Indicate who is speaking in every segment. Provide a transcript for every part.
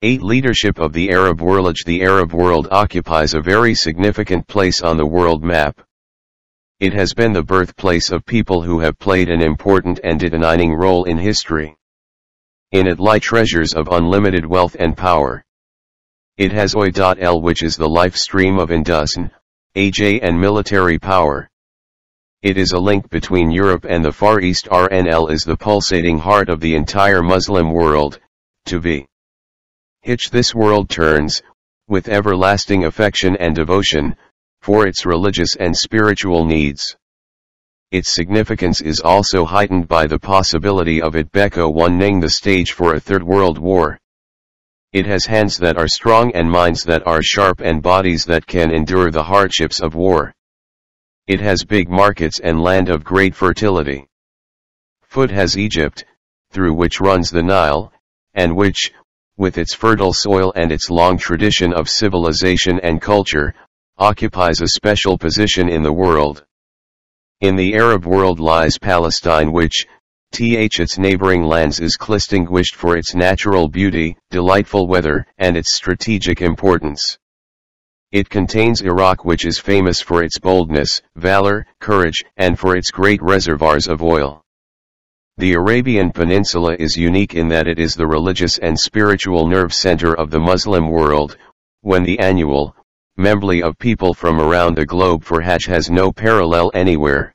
Speaker 1: 8. Leadership of the Arab world The Arab world occupies a very significant place on the world map. It has been the birthplace of people who have played an important and defining role in history. In it lie treasures of unlimited wealth and power. It has oil.l which is the life stream of Indus, AJ and military power. It is a link between Europe and the Far East RNL is the pulsating heart of the entire Muslim world, to be. Hitch this world turns, with everlasting affection and devotion, for its religious and spiritual needs. Its significance is also heightened by the possibility of it Beko one the stage for a third world war. It has hands that are strong and minds that are sharp and bodies that can endure the hardships of war. It has big markets and land of great fertility. Foot has Egypt, through which runs the Nile, and which, with its fertile soil and its long tradition of civilization and culture, occupies a special position in the world. In the Arab world lies Palestine which, th its neighboring lands is distinguished for its natural beauty, delightful weather, and its strategic importance. It contains Iraq which is famous for its boldness, valor, courage, and for its great reservoirs of oil. The Arabian Peninsula is unique in that it is the religious and spiritual nerve center of the Muslim world, when the annual, membly of people from around the globe for Hajj has no parallel anywhere.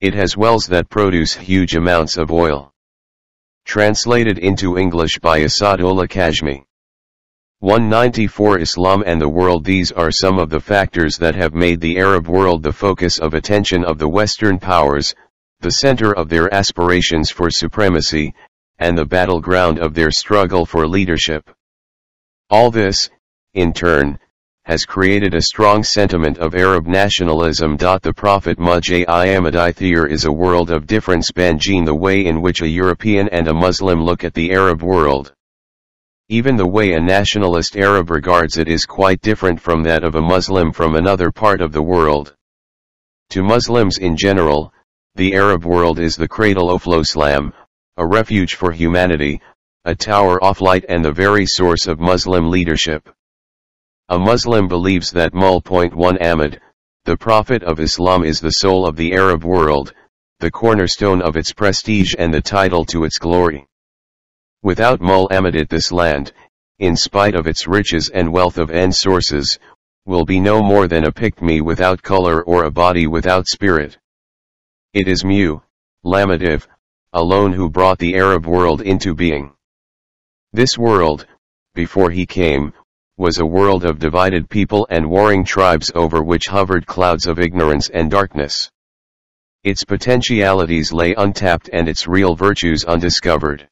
Speaker 1: It has wells that produce huge amounts of oil. Translated into English by Asadullah Kashmi. 194 Islam and the world These are some of the factors that have made the Arab world the focus of attention of the Western powers, the center of their aspirations for supremacy, and the battleground of their struggle for leadership. All this, in turn, has created a strong sentiment of Arab nationalism. The Prophet Muhammad is a world of difference Banjeen the way in which a European and a Muslim look at the Arab world. Even the way a nationalist Arab regards it is quite different from that of a Muslim from another part of the world. To Muslims in general, the Arab world is the cradle of Islam, a refuge for humanity, a tower of light and the very source of Muslim leadership. A Muslim believes that Mul.1 Ahmad, the Prophet of Islam is the soul of the Arab world, the cornerstone of its prestige and the title to its glory. Without Mul Muhammad this land, in spite of its riches and wealth of end sources, will be no more than a pygmy without color or a body without spirit. It is Mu, Lamativ, alone who brought the Arab world into being. This world, before he came, was a world of divided people and warring tribes over which hovered clouds of ignorance and darkness. Its potentialities lay untapped and its real virtues undiscovered.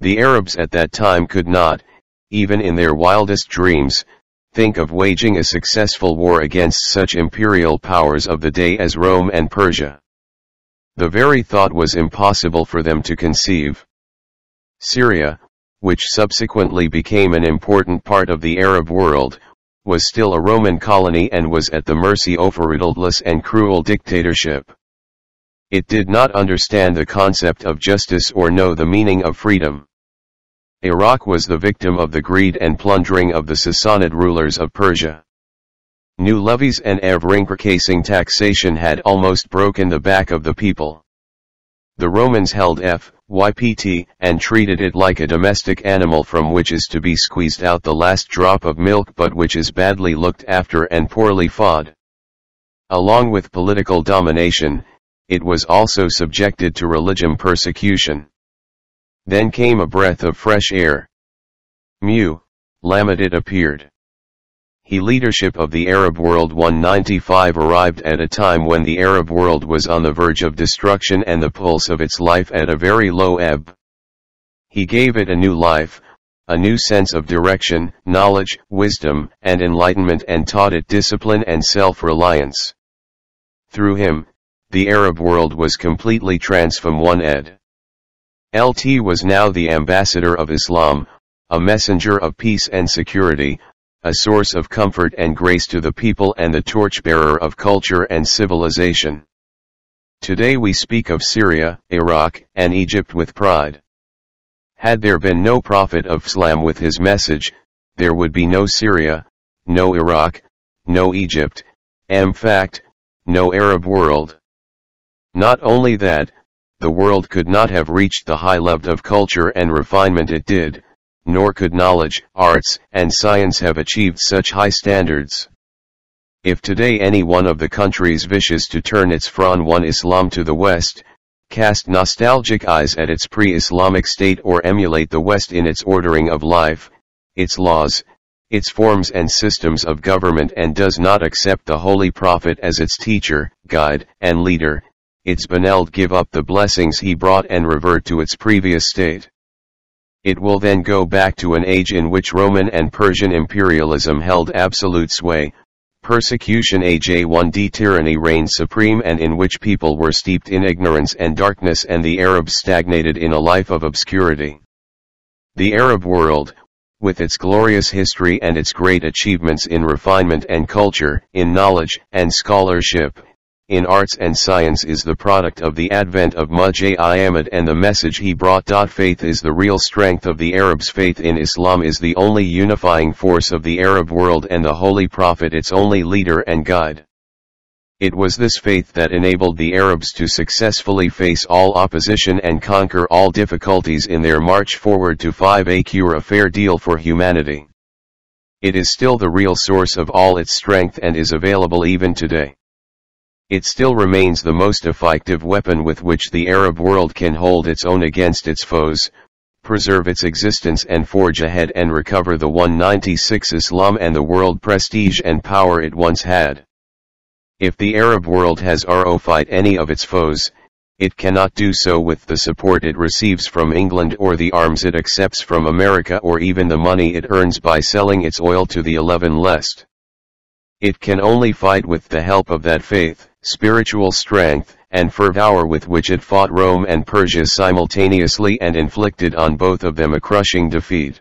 Speaker 1: The Arabs at that time could not, even in their wildest dreams, think of waging a successful war against such imperial powers of the day as Rome and Persia. The very thought was impossible for them to conceive. Syria, which subsequently became an important part of the Arab world, was still a Roman colony and was at the mercy of a relentless and cruel dictatorship. It did not understand the concept of justice or know the meaning of freedom. Iraq was the victim of the greed and plundering of the Sassanid rulers of Persia. New levies and ever-increasing taxation had almost broken the back of the people. The Romans held FYPT and treated it like a domestic animal from which is to be squeezed out the last drop of milk but which is badly looked after and poorly fed. Along with political domination, it was also subjected to religion persecution. Then came a breath of fresh air. Mu, Lamadit appeared. He leadership of the Arab world 195 arrived at a time when the Arab world was on the verge of destruction and the pulse of its life at a very low ebb. He gave it a new life, a new sense of direction, knowledge, wisdom, and enlightenment and taught it discipline and self-reliance. Through him, the Arab world was completely transformed one ed. LT was now the ambassador of Islam, a messenger of peace and security, a source of comfort and grace to the people and the torchbearer of culture and civilization. Today we speak of Syria, Iraq, and Egypt with pride. Had there been no prophet of Islam with his message, there would be no Syria, no Iraq, no Egypt, in fact, no Arab world. Not only that, the world could not have reached the high level of culture and refinement it did, nor could knowledge, arts, and science have achieved such high standards. If today any one of the countries wishes to turn its from one Islam to the West, cast nostalgic eyes at its pre-Islamic state or emulate the West in its ordering of life, its laws, its forms and systems of government and does not accept the Holy Prophet as its teacher, guide, and leader, its Beneld give up the blessings he brought and revert to its previous state. It will then go back to an age in which Roman and Persian imperialism held absolute sway, persecution aj1d tyranny reigned supreme and in which people were steeped in ignorance and darkness and the Arabs stagnated in a life of obscurity. The Arab world, with its glorious history and its great achievements in refinement and culture, in knowledge and scholarship, in arts and science is the product of the advent of Muhammad and the message he brought. Faith is the real strength of the Arabs. Faith in Islam is the only unifying force of the Arab world and the Holy Prophet its only leader and guide. It was this faith that enabled the Arabs to successfully face all opposition and conquer all difficulties in their march forward to 5 a cure a fair deal for humanity. It is still the real source of all its strength and is available even today. It still remains the most effective weapon with which the Arab world can hold its own against its foes, preserve its existence and forge ahead and recover the 196 Islam and the world prestige and power it once had. If the Arab world has RO fight any of its foes, it cannot do so with the support it receives from England or the arms it accepts from America or even the money it earns by selling its oil to the 11 lest. It can only fight with the help of that faith, spiritual strength, and fervor with which it fought Rome and Persia simultaneously and inflicted on both of them a crushing defeat.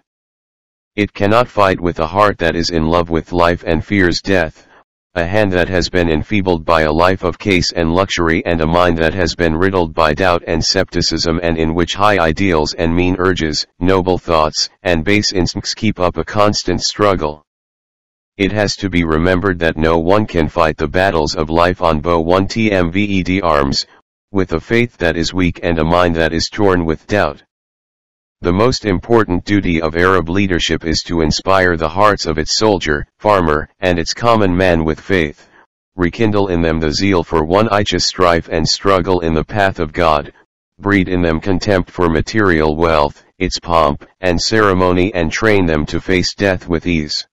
Speaker 1: It cannot fight with a heart that is in love with life and fears death, a hand that has been enfeebled by a life of case and luxury and a mind that has been riddled by doubt and skepticism and in which high ideals and mean urges, noble thoughts, and base instincts keep up a constant struggle. It has to be remembered that no one can fight the battles of life on bow 1 TMVED arms, with a faith that is weak and a mind that is torn with doubt. The most important duty of Arab leadership is to inspire the hearts of its soldier, farmer, and its common man with faith, rekindle in them the zeal for one righteous strife and struggle in the path of God, breed in them contempt for material wealth, its pomp and ceremony and train them to face death with ease.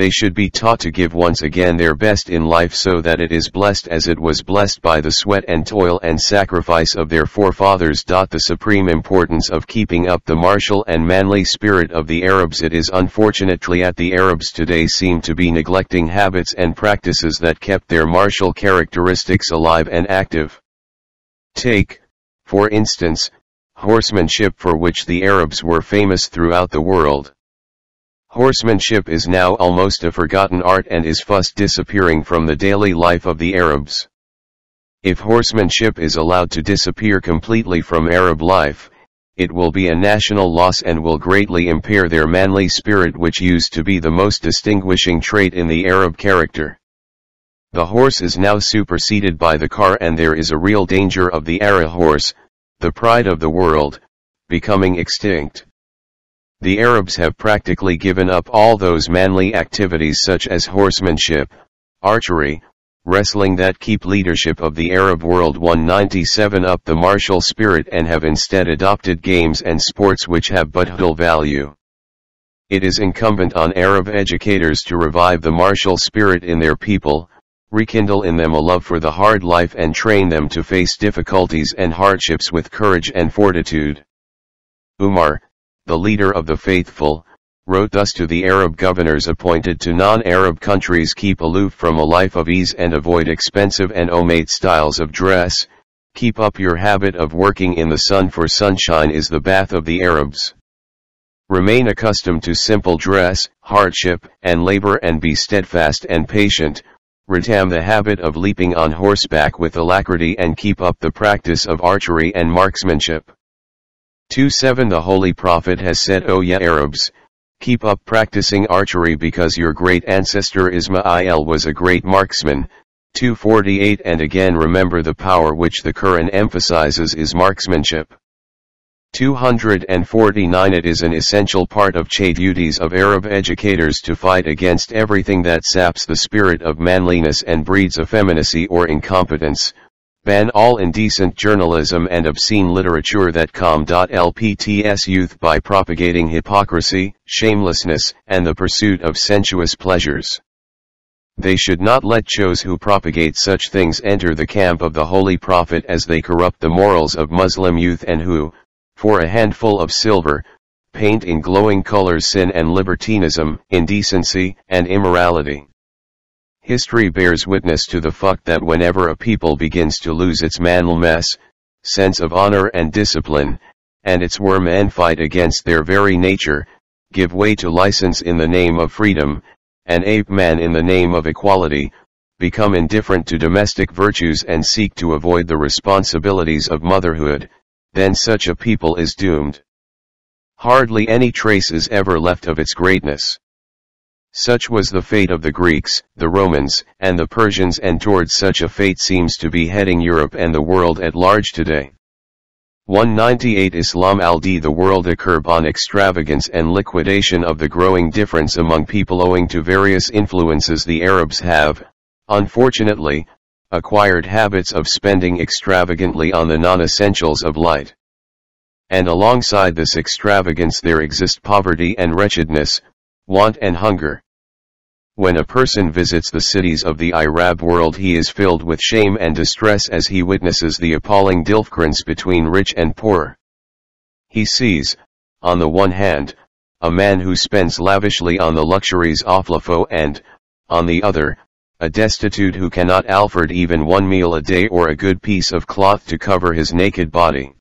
Speaker 1: They should be taught to give once again their best in life so that it is blessed as it was blessed by the sweat and toil and sacrifice of their forefathers. The supreme importance of keeping up the martial and manly spirit of the Arabs it is unfortunately at the Arabs today seem to be neglecting habits and practices that kept their martial characteristics alive and active. Take, for instance, horsemanship for which the Arabs were famous throughout the world. Horsemanship is now almost a forgotten art and is fast disappearing from the daily life of the Arabs. If horsemanship is allowed to disappear completely from Arab life, it will be a national loss and will greatly impair their manly spirit which used to be the most distinguishing trait in the Arab character. The horse is now superseded by the car and there is a real danger of the Arab horse, the pride of the world, becoming extinct. The Arabs have practically given up all those manly activities such as horsemanship, archery, wrestling that keep leadership of the Arab world 197 up the martial spirit and have instead adopted games and sports which have but little value. It is incumbent on Arab educators to revive the martial spirit in their people, rekindle in them a love for the hard life and train them to face difficulties and hardships with courage and fortitude. Umar, the leader of the faithful, wrote thus to the Arab governors appointed to non-Arab countries keep aloof from a life of ease and avoid expensive and omate styles of dress, keep up your habit of working in the sun for sunshine is the bath of the Arabs. Remain accustomed to simple dress, hardship, and labor and be steadfast and patient, retam the habit of leaping on horseback with alacrity and keep up the practice of archery and marksmanship. 2-7 The Holy Prophet has said O ya Arabs, keep up practicing archery because your great ancestor Ismail was a great marksman. 248 And again remember the power which the Quran emphasizes is marksmanship. 249 It is an essential part of Che duties of Arab educators to fight against everything that saps the spirit of manliness and breeds effeminacy or incompetence, Ban all indecent journalism and obscene literature that com.lpts youth by propagating hypocrisy, shamelessness, and the pursuit of sensuous pleasures. They should not let shows who propagate such things enter the camp of the Holy Prophet as they corrupt the morals of Muslim youth and who, for a handful of silver, paint in glowing colors sin and libertinism, indecency, and immorality. History bears witness to the fact that whenever a people begins to lose its manliness, sense of honor and discipline, and its worm and fight against their very nature, give way to license in the name of freedom, and ape man in the name of equality, become indifferent to domestic virtues and seek to avoid the responsibilities of motherhood, then such a people is doomed. Hardly any trace is ever left of its greatness. Such was the fate of the Greeks, the Romans, and the Persians and towards such a fate seems to be heading Europe and the world at large today. 198 Islam al-D The world a curb on extravagance and liquidation of the growing difference among people owing to various influences the Arabs have, unfortunately, acquired habits of spending extravagantly on the non-essentials of light. And alongside this extravagance there exist poverty and wretchedness, want and hunger. When a person visits the cities of the Arab world he is filled with shame and distress as he witnesses the appalling difference between rich and poor. He sees, on the one hand, a man who spends lavishly on the luxuries of Lafo and, on the other, a destitute who cannot afford even one meal a day or a good piece of cloth to cover his naked body.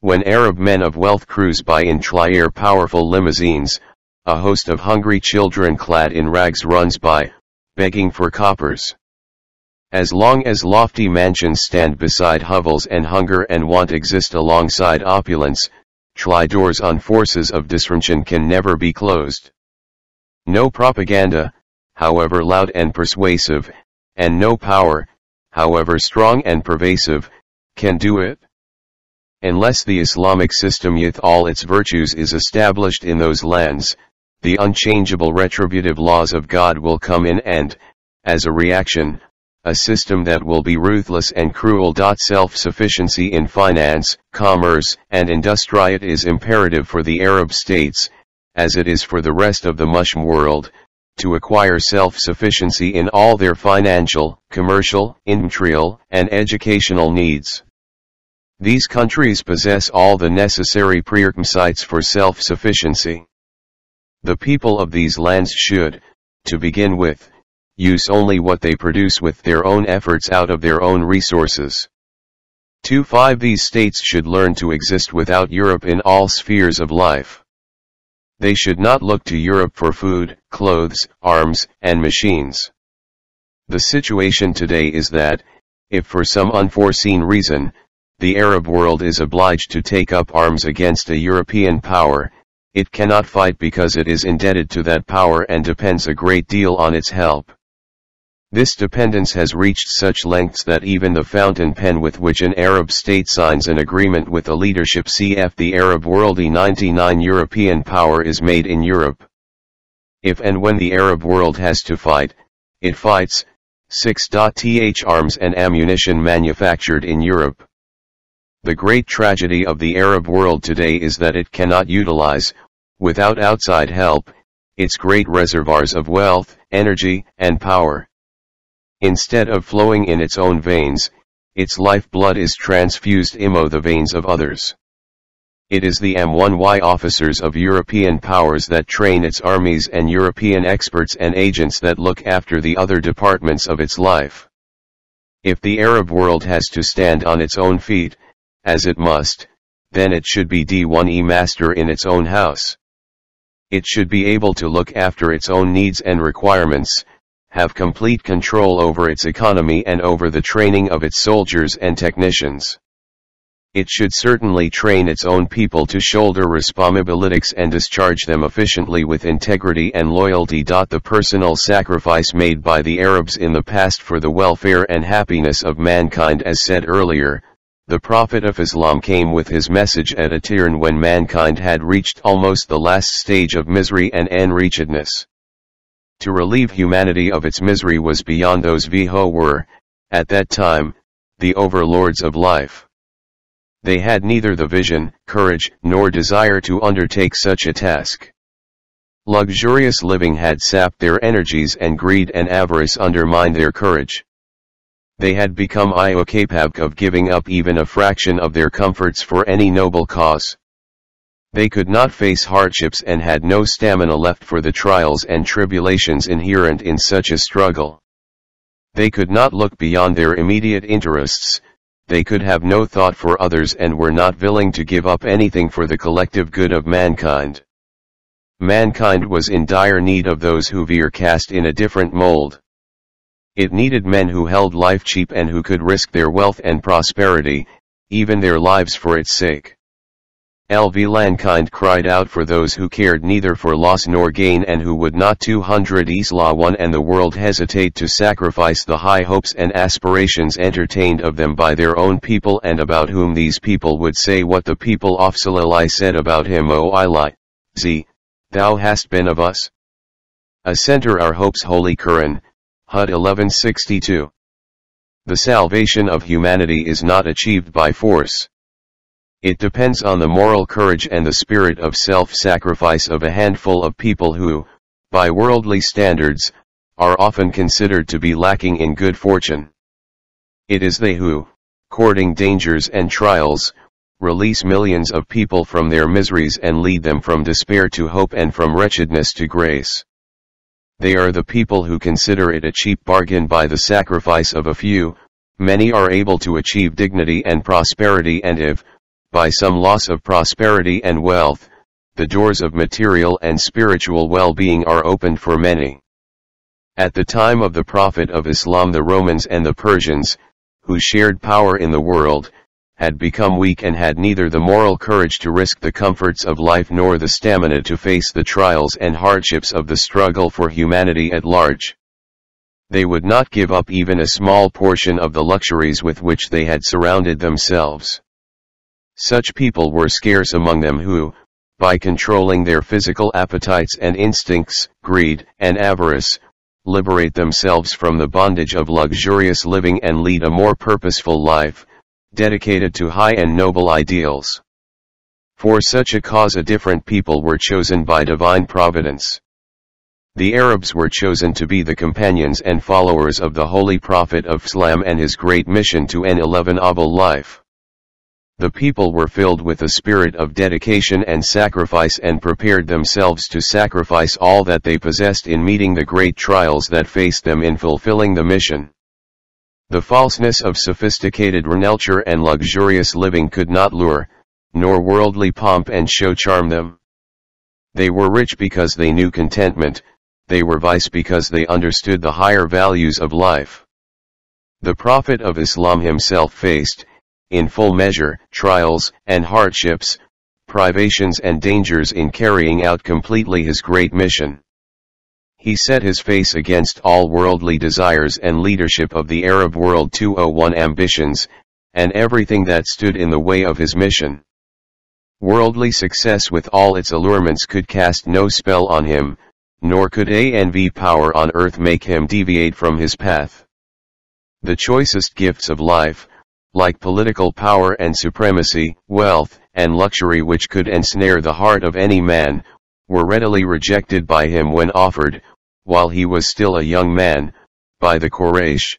Speaker 1: When Arab men of wealth cruise by in Trier powerful limousines, a host of hungry children clad in rags runs by, begging for coppers. As long as lofty mansions stand beside hovels and hunger and want exist alongside opulence, try doors on forces of disruption can never be closed. No propaganda, however loud and persuasive, and no power, however strong and pervasive, can do it. Unless the Islamic system with all its virtues is established in those lands, the unchangeable retributive laws of God will come in and, as a reaction, a system that will be ruthless and cruel. Self-sufficiency in finance, commerce, and industry is imperative for the Arab states, as it is for the rest of the Muslim world, to acquire self-sufficiency in all their financial, commercial, industrial, and educational needs. These countries possess all the necessary prerequisites for self-sufficiency. The people of these lands should, to begin with, use only what they produce with their own efforts out of their own resources. 2-5 These states should learn to exist without Europe in all spheres of life. They should not look to Europe for food, clothes, arms, and machines. The situation today is that, if for some unforeseen reason, the Arab world is obliged to take up arms against a European power, it cannot fight because it is indebted to that power and depends a great deal on its help. This dependence has reached such lengths that even the fountain pen with which an Arab state signs an agreement with a leadership cf the Arab world E99 European power is made in Europe. If and when the Arab world has to fight, it fights, 6.th arms and ammunition manufactured in Europe. The great tragedy of the Arab world today is that it cannot utilize, without outside help, its great reservoirs of wealth, energy, and power. Instead of flowing in its own veins, its lifeblood is transfused imo the veins of others. It is the M1Y officers of European powers that train its armies and European experts and agents that look after the other departments of its life. If the Arab world has to stand on its own feet, as it must, then it should be D1E master in its own house. It should be able to look after its own needs and requirements, have complete control over its economy and over the training of its soldiers and technicians. it should certainly train its own people to shoulder responsibilities and discharge them efficiently with integrity and loyalty. The personal sacrifice made by the Arabs in the past for the welfare and happiness of mankind as said earlier, the Prophet of Islam came with his message at a turn when mankind had reached almost the last stage of misery and unreachedness. To relieve humanity of its misery was beyond those who were, at that time, the overlords of life. They had neither the vision, courage, nor desire to undertake such a task. Luxurious living had sapped their energies and greed and avarice undermined their courage. They had become incapable of giving up even a fraction of their comforts for any noble cause. They could not face hardships and had no stamina left for the trials and tribulations inherent in such a struggle. They could not look beyond their immediate interests, they could have no thought for others and were not willing to give up anything for the collective good of mankind. Mankind was in dire need of those who were cast in a different mold. It needed men who held life cheap and who could risk their wealth and prosperity, even their lives for its sake. LV Mankind cried out for those who cared neither for loss nor gain and who would not 200 Isla 1 and the world hesitate to sacrifice the high hopes and aspirations entertained of them by their own people and about whom these people would say what the people of Salili said about him O Ili, Z, thou hast been of us. A center our hopes Holy Quran, HUD 1162. The salvation of humanity is not achieved by force. It depends on the moral courage and the spirit of self-sacrifice of a handful of people who, by worldly standards, are often considered to be lacking in good fortune. It is they who, courting dangers and trials, release millions of people from their miseries and lead them from despair to hope and from wretchedness to grace. They are the people who consider it a cheap bargain by the sacrifice of a few, many are able to achieve dignity and prosperity and if, by some loss of prosperity and wealth, the doors of material and spiritual well-being are opened for many. At the time of the Prophet of Islam the Romans and the Persians, who shared power in the world, had become weak and had neither the moral courage to risk the comforts of life nor the stamina to face the trials and hardships of the struggle for humanity at large. They would not give up even a small portion of the luxuries with which they had surrounded themselves. Such people were scarce among them who, by controlling their physical appetites and instincts, greed and avarice, liberate themselves from the bondage of luxurious living and lead a more purposeful life, dedicated to high and noble ideals. For such a cause a different people were chosen by divine providence. The Arabs were chosen to be the companions and followers of the Holy Prophet of Islam and his great mission to an 11 Abul life. The people were filled with a spirit of dedication and sacrifice and prepared themselves to sacrifice all that they possessed in meeting the great trials that faced them in fulfilling the mission. The falseness of sophisticated renelture and luxurious living could not lure, nor worldly pomp and show charm them. They were rich because they knew contentment, they were vice because they understood the higher values of life. The Prophet of Islam himself faced, in full measure, trials and hardships, privations and dangers in carrying out completely his great mission. He set his face against all worldly desires and leadership of the Arab world 201 ambitions, and everything that stood in the way of his mission. Worldly success with all its allurements could cast no spell on him, nor could ANV power on earth make him deviate from his path. The choicest gifts of life, like political power and supremacy, wealth, and luxury which could ensnare the heart of any man, were readily rejected by him when offered, while he was still a young man, by the Quraysh.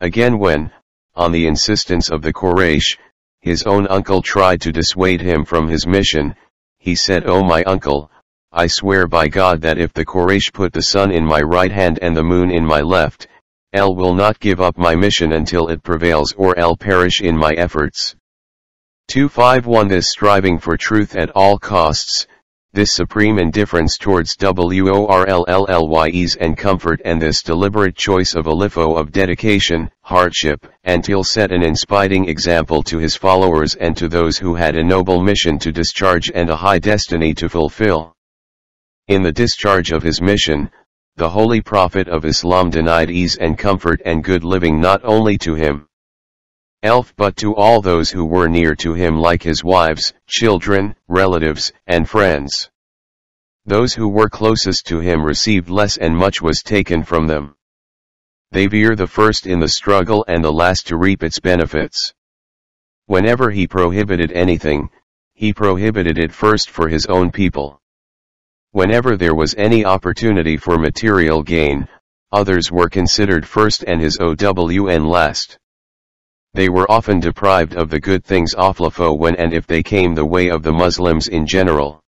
Speaker 1: Again when, on the insistence of the Quraysh, his own uncle tried to dissuade him from his mission, he said O my uncle, I swear by God that if the Quraysh put the sun in my right hand and the moon in my left, L will not give up my mission until it prevails or L perish in my efforts. 251 This striving for truth at all costs, this supreme indifference towards worldlys and comfort and this deliberate choice of a lifo of dedication, hardship, until set an inspiring example to his followers and to those who had a noble mission to discharge and a high destiny to fulfill. In the discharge of his mission, the Holy Prophet of Islam denied ease and comfort and good living not only to him, elf but to all those who were near to him like his wives, children, relatives, and friends. Those who were closest to him received less and much was taken from them. They veer the first in the struggle and the last to reap its benefits. Whenever he prohibited anything, he prohibited it first for his own people. Whenever there was any opportunity for material gain, others were considered first and his OWN last. They were often deprived of the good things Aflafo when and if they came the way of the Muslims in general.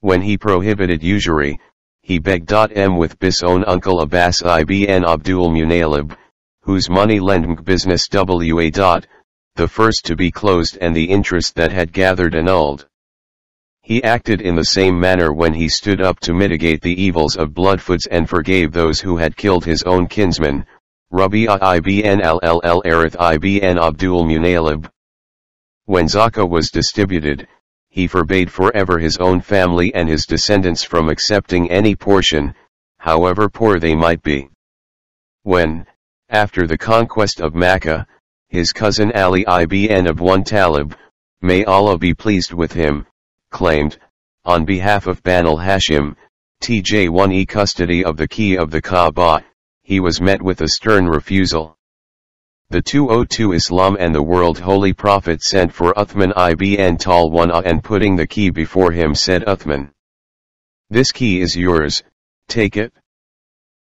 Speaker 1: When he prohibited usury, he begged M with bis own uncle Abbas ibn Abdul Munalib, whose money lending business wa. The first to be closed and the interest that had gathered annulled. He acted in the same manner when he stood up to mitigate the evils of bloodfoods and forgave those who had killed his own kinsmen, Rabi'a ibn al-Ll Arith ibn Abdul Munalib. When Zakah was distributed, he forbade forever his own family and his descendants from accepting any portion, however poor they might be. When, after the conquest of Makkah, his cousin Ali ibn Abu Talib, may Allah be pleased with him, claimed, on behalf of Banu Hashim, TJ1E custody of the key of the Kaaba, he was met with a stern refusal. The 202 Islam and the world holy prophet sent for Uthman ibn Talwana and putting the key before him said Uthman. This key is yours, take it.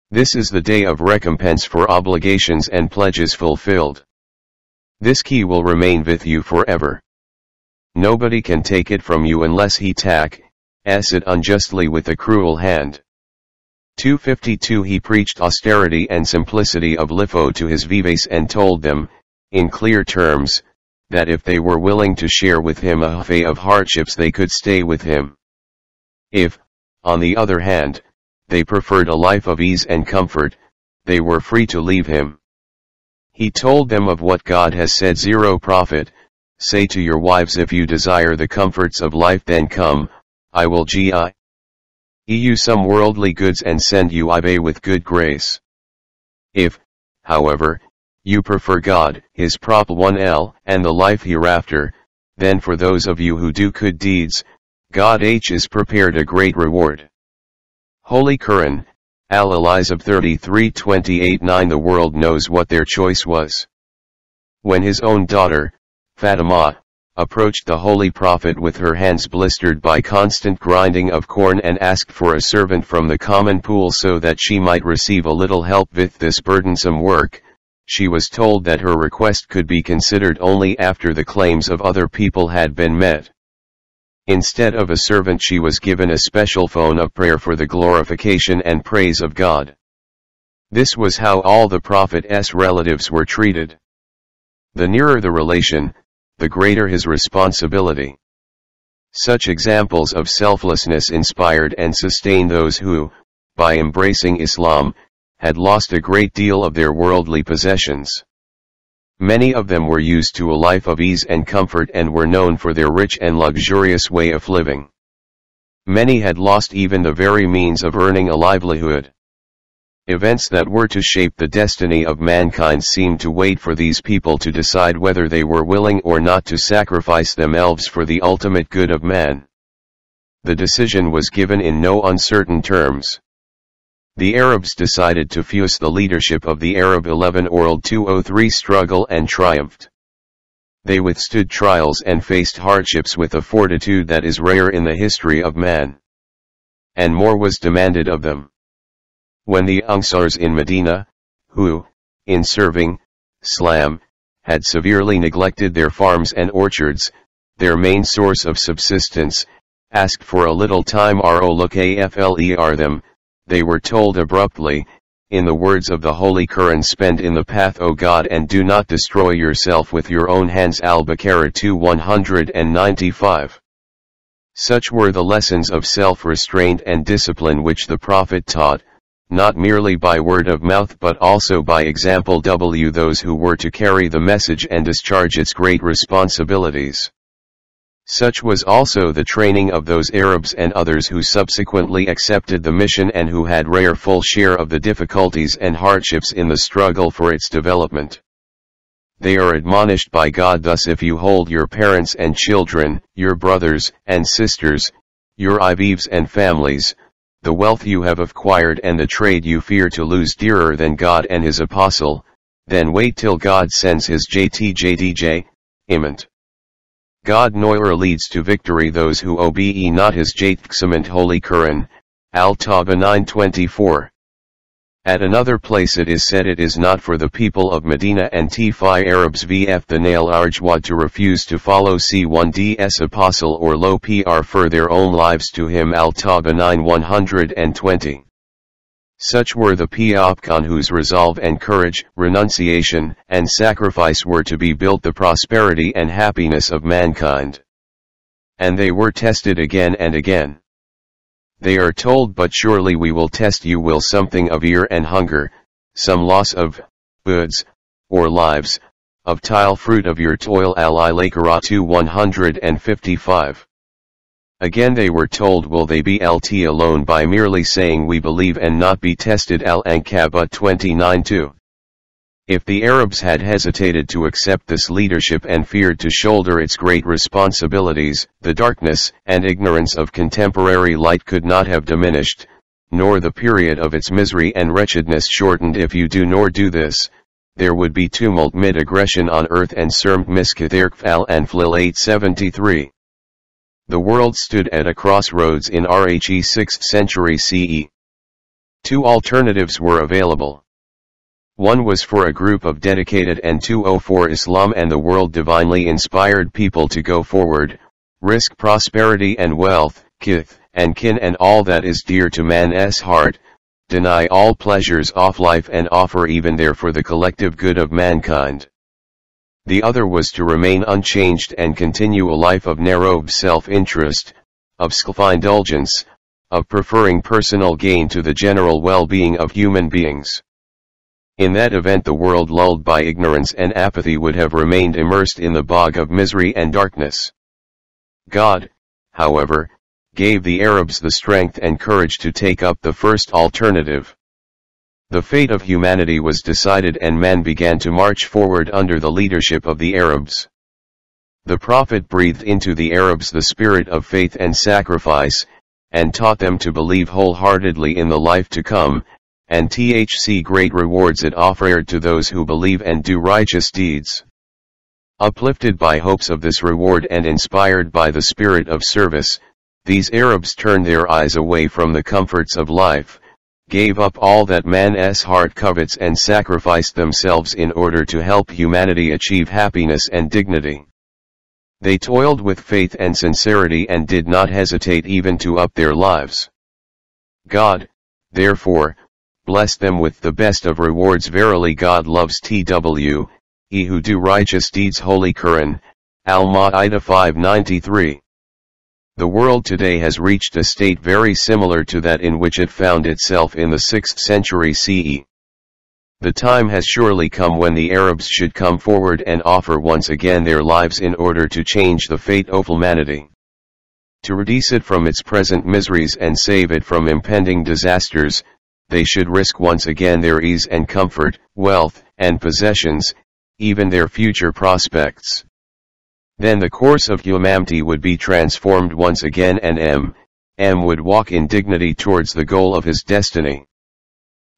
Speaker 1: This is the day of recompense for obligations and pledges fulfilled. This key will remain with you forever. Nobody can take it from you unless he tack, as it unjustly with a cruel hand. 252 He preached austerity and simplicity of Lifo to his vives and told them, in clear terms, that if they were willing to share with him a fay of hardships they could stay with him. If, on the other hand, they preferred a life of ease and comfort, they were free to leave him. He told them of what God has said zero prophet, say to your wives if you desire the comforts of life then come, I will gi you some worldly goods and send you Ibe with good grace. If, however, you prefer God, His Prop 1L, and the life hereafter, then for those of you who do good deeds, God H is prepared a great reward. Holy Quran, Al-Elizab 33:28-9 The world knows what their choice was. When his own daughter, Fatima, approached the Holy Prophet with her hands blistered by constant grinding of corn and asked for a servant from the common pool so that she might receive a little help with this burdensome work, she was told that her request could be considered only after the claims of other people had been met. Instead of a servant she was given a special phone of prayer for the glorification and praise of God. This was how all the Prophet's relatives were treated. The nearer the relation, the greater his responsibility. Such examples of selflessness inspired and sustained those who, by embracing Islam, had lost a great deal of their worldly possessions. Many of them were used to a life of ease and comfort and were known for their rich and luxurious way of living. Many had lost even the very means of earning a livelihood. Events that were to shape the destiny of mankind seemed to wait for these people to decide whether they were willing or not to sacrifice themselves for the ultimate good of man. The decision was given in no uncertain terms. The Arabs decided to fuse the leadership of the Arab 11 World 203 struggle and triumphed. They withstood trials and faced hardships with a fortitude that is rare in the history of man. And more was demanded of them. When the Ansars in Medina, who, in serving, Slam, had severely neglected their farms and orchards, their main source of subsistence, asked for a little time ro look them, they were told abruptly, in the words of the Holy Quran spend in the path O God and do not destroy yourself with your own hands. Al-Baqarah 2 195. Such were the lessons of self-restraint and discipline which the Prophet taught, not merely by word of mouth but also by example w those who were to carry the message and discharge its great responsibilities. Such was also the training of those Arabs and others who subsequently accepted the mission and who had rare full share of the difficulties and hardships in the struggle for its development. They are admonished by God thus if you hold your parents and children, your brothers and sisters, your ibibs and families, the wealth you have acquired and the trade you fear to lose dearer than God and his apostle, then wait till God sends his JTJDJ, imant. God Noyer leads to victory those who obey not his Jatksament Holy Quran, Al-Taba 924. At another place it is said it is not for the people of Medina and Tifi Arabs vf the Nail Arjwad to refuse to follow C1DS apostle or low PR for their own lives to him Al-Taba 9 120. Such were the Piopkan whose resolve and courage, renunciation, and sacrifice were to be built the prosperity and happiness of mankind. And they were tested again and again. They are told but surely we will test you will something of ear and hunger, some loss of, goods, or lives, of tile fruit of your toil al-Baqarah 155. Again they were told will they be LT alone by merely saying we believe and not be tested al-Ankabut 29 2. If the Arabs had hesitated to accept this leadership and feared to shoulder its great responsibilities, the darkness and ignorance of contemporary light could not have diminished, nor the period of its misery and wretchedness shortened if you do nor do this, there would be tumult mid aggression on earth and sermed miskatherkfal and flil 873. The world stood at a crossroads in RHE 6th century CE. Two alternatives were available. One was for a group of dedicated and 204 Islam and the world divinely inspired people to go forward, risk prosperity and wealth, kith, and kin and all that is dear to man's heart, deny all pleasures of life and offer even there for the collective good of mankind. The other was to remain unchanged and continue a life of narrow self-interest, of self-indulgence, of preferring personal gain to the general well-being of human beings. In that event the world lulled by ignorance and apathy would have remained immersed in the bog of misery and darkness. God, however, gave the Arabs the strength and courage to take up the first alternative. The fate of humanity was decided and man began to march forward under the leadership of the Arabs. The Prophet breathed into the Arabs the spirit of faith and sacrifice, and taught them to believe wholeheartedly in the life to come, and THC great rewards it offered to those who believe and do righteous deeds. Uplifted by hopes of this reward and inspired by the spirit of service, these Arabs turned their eyes away from the comforts of life, gave up all that man's heart covets and sacrificed themselves in order to help humanity achieve happiness and dignity. They toiled with faith and sincerity and did not hesitate even to up their lives. God, therefore, bless them with the best of rewards verily God loves TW, he who do righteous deeds Holy Quran, Al-Ma'idah 593. The world today has reached a state very similar to that in which it found itself in the 6th century CE. The time has surely come when the Arabs should come forward and offer once again their lives in order to change the fate of humanity. To release it from its present miseries and save it from impending disasters, they should risk once again their ease and comfort, wealth, and possessions, even their future prospects. Then the course of humanity would be transformed once again and M. M would walk in dignity towards the goal of his destiny.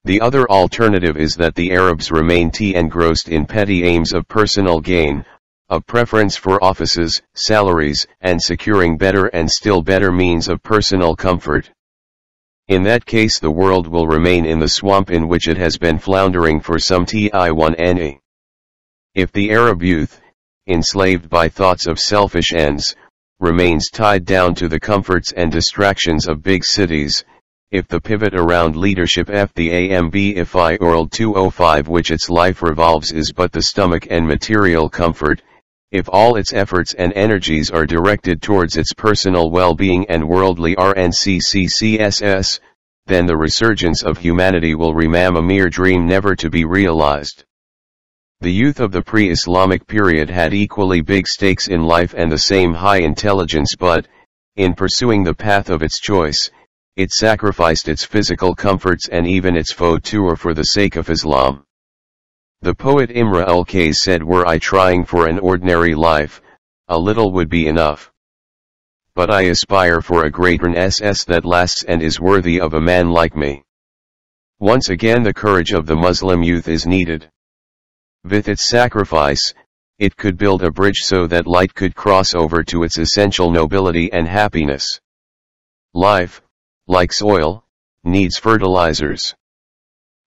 Speaker 1: The other alternative is that the Arabs remain T engrossed in petty aims of personal gain, of preference for offices, salaries, and securing better and still better means of personal comfort. In that case the world will remain in the swamp in which it has been floundering for some ti1na. If the Arab youth, enslaved by thoughts of selfish ends, remains tied down to the comforts and distractions of big cities, if the pivot around leadership F the AMB world 205 which its life revolves is but the stomach and material comfort, if all its efforts and energies are directed towards its personal well-being and worldly RNCCCSS, then the resurgence of humanity will remain a mere dream never to be realized. The youth of the pre-Islamic period had equally big stakes in life and the same high intelligence but, in pursuing the path of its choice, it sacrificed its physical comforts and even its futur for the sake of Islam. The poet Imra ul-Qais said were I trying for an ordinary life, a little would be enough. But I aspire for a greater SS that lasts and is worthy of a man like me. Once again the courage of the Muslim youth is needed. With its sacrifice, it could build a bridge so that light could cross over to its essential nobility and happiness. Life, like soil, needs fertilizers.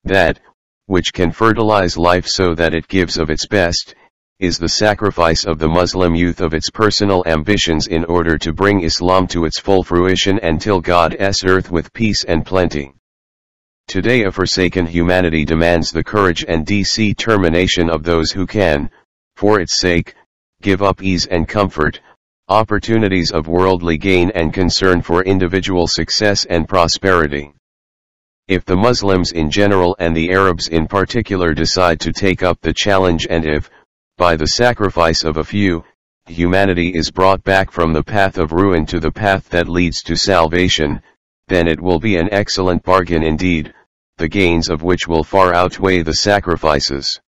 Speaker 1: That, which can fertilize life so that it gives of its best, is the sacrifice of the Muslim youth of its personal ambitions in order to bring Islam to its full fruition and till God's earth with peace and plenty. Today a forsaken humanity demands the courage and determination of those who can, for its sake, give up ease and comfort, opportunities of worldly gain and concern for individual success and prosperity. If the Muslims in general and the Arabs in particular decide to take up the challenge and if, by the sacrifice of a few, humanity is brought back from the path of ruin to the path that leads to salvation, then it will be an excellent bargain indeed, the gains of which will far outweigh the sacrifices.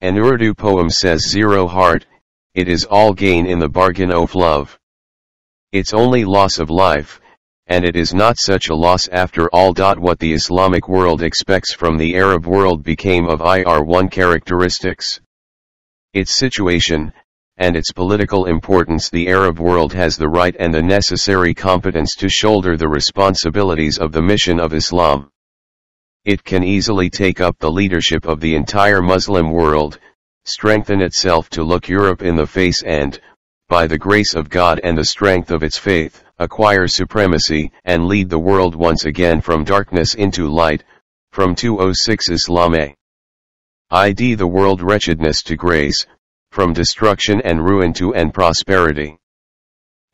Speaker 1: An Urdu poem says zero heart, it is all gain in the bargain of love. It's only loss of life, and it is not such a loss after all. What the Islamic world expects from the Arab world became of IR1 characteristics. Its situation, and its political importance the Arab world has the right and the necessary competence to shoulder the responsibilities of the mission of Islam. It can easily take up the leadership of the entire Muslim world, strengthen itself to look Europe in the face and, by the grace of God and the strength of its faith, acquire supremacy and lead the world once again from darkness into light, from 206 Islam id the world wretchedness to grace, from destruction and ruin to and prosperity.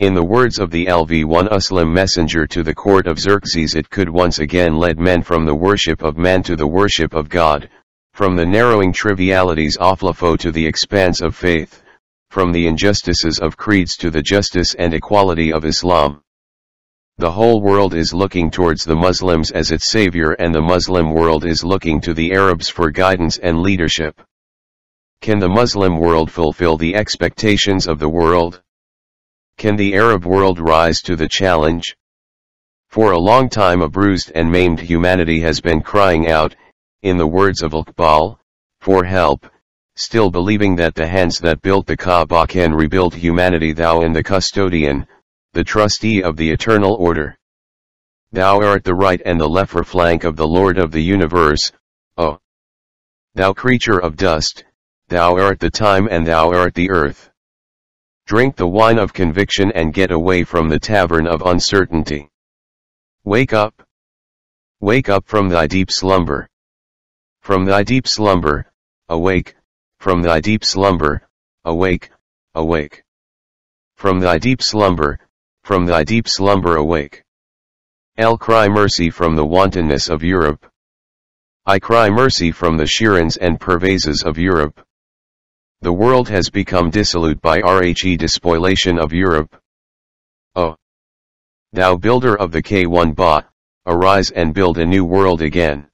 Speaker 1: In the words of the LV1 Uslim messenger to the court of Xerxes it could once again lead men from the worship of man to the worship of God, from the narrowing trivialities of lafo to the expanse of faith, from the injustices of creeds to the justice and equality of Islam. The whole world is looking towards the Muslims as its savior and the Muslim world is looking to the Arabs for guidance and leadership. Can the Muslim world fulfill the expectations of the world? Can the Arab world rise to the challenge? For a long time a bruised and maimed humanity has been crying out, in the words of Iqbal, for help, still believing that the hands that built the Kaaba can rebuild humanity thou and the custodian, the trustee of the eternal order. Thou art the right and the left flank of the Lord of the universe, O. Thou creature of dust, thou art the time and thou art the earth. Drink the wine of conviction and get away from the tavern of uncertainty. Wake up. Wake up from thy deep slumber. From thy deep slumber, awake, from thy deep slumber, awake, awake. From thy deep slumber, from thy deep slumber awake. L cry mercy from the wantonness of Europe. I cry mercy from the Shirans and Pervezes of Europe. The world has become dissolute by RHE despoilation of Europe. Oh! Thou builder of the Kaaba, arise and build a new world again.